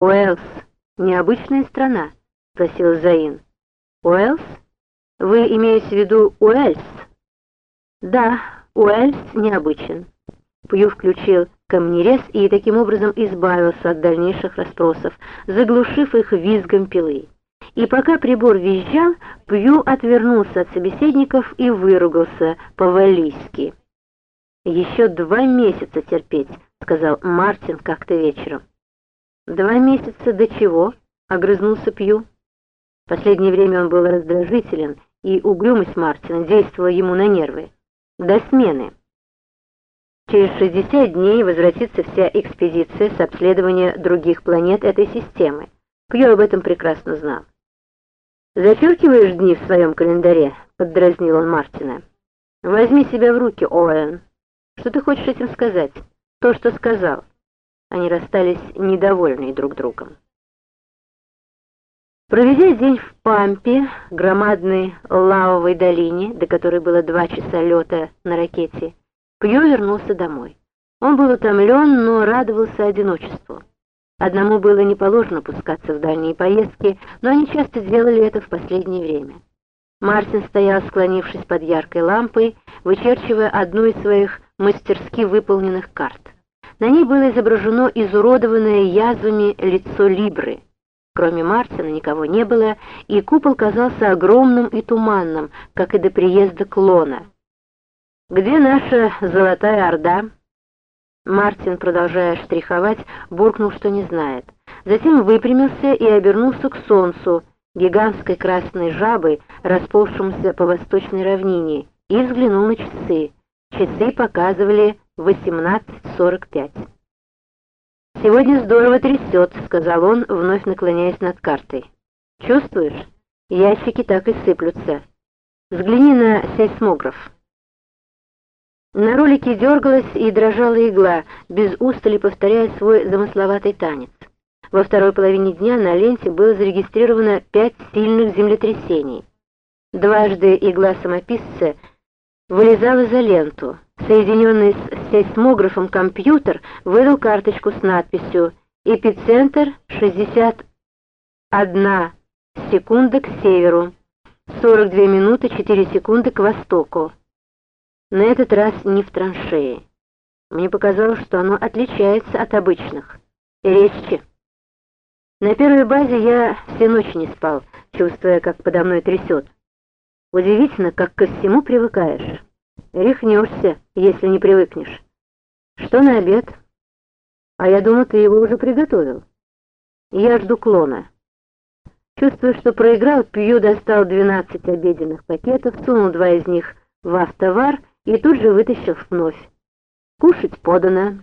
Уэльс — необычная страна, — спросил Заин. Уэльс? Вы имеете в виду Уэльс? Да, Уэльс необычен. Пью включил камнерез и таким образом избавился от дальнейших расспросов, заглушив их визгом пилы. И пока прибор визжал, Пью отвернулся от собеседников и выругался по-валийски. «Еще два месяца терпеть», — сказал Мартин как-то вечером. «Два месяца до чего?» — огрызнулся Пью. В последнее время он был раздражителен, и угрюмость Мартина действовала ему на нервы. До смены. Через 60 дней возвратится вся экспедиция с обследования других планет этой системы. Пью об этом прекрасно знал. «Зачеркиваешь дни в своем календаре?» — поддразнил он Мартина. «Возьми себя в руки, Оуэн. Что ты хочешь этим сказать? То, что сказал». Они расстались недовольные друг другом. Проведя день в Пампе, громадной лавовой долине, до которой было два часа лета на ракете, Пью вернулся домой. Он был утомлен, но радовался одиночеству. Одному было не положено пускаться в дальние поездки, но они часто делали это в последнее время. Мартин стоял, склонившись под яркой лампой, вычерчивая одну из своих мастерски выполненных карт. На ней было изображено изуродованное язвами лицо Либры. Кроме Мартина никого не было, и купол казался огромным и туманным, как и до приезда клона. «Где наша золотая орда?» Мартин, продолжая штриховать, буркнул, что не знает. Затем выпрямился и обернулся к солнцу, гигантской красной жабой, расползшемуся по восточной равнине, и взглянул на часы. Часы показывали 18.45. «Сегодня здорово трясет», — сказал он, вновь наклоняясь над картой. «Чувствуешь? Ящики так и сыплются. Взгляни на сейсмограф». На ролике дергалась и дрожала игла, без устали повторяя свой замысловатый танец. Во второй половине дня на ленте было зарегистрировано пять сильных землетрясений. Дважды игла самописца вылезала за ленту. Соединенный с сейсмографом компьютер выдал карточку с надписью «Эпицентр 61 секунда к северу, 42 минуты 4 секунды к востоку». На этот раз не в траншее. Мне показалось, что оно отличается от обычных. Резче. На первой базе я все ночи не спал, чувствуя, как подо мной трясет. Удивительно, как ко всему привыкаешь. Рехнешься, если не привыкнешь. Что на обед? А я думаю, ты его уже приготовил. Я жду клона. Чувствуя, что проиграл, Пью достал 12 обеденных пакетов, сунул два из них в автовар и тут же вытащил вновь. Кушать подано.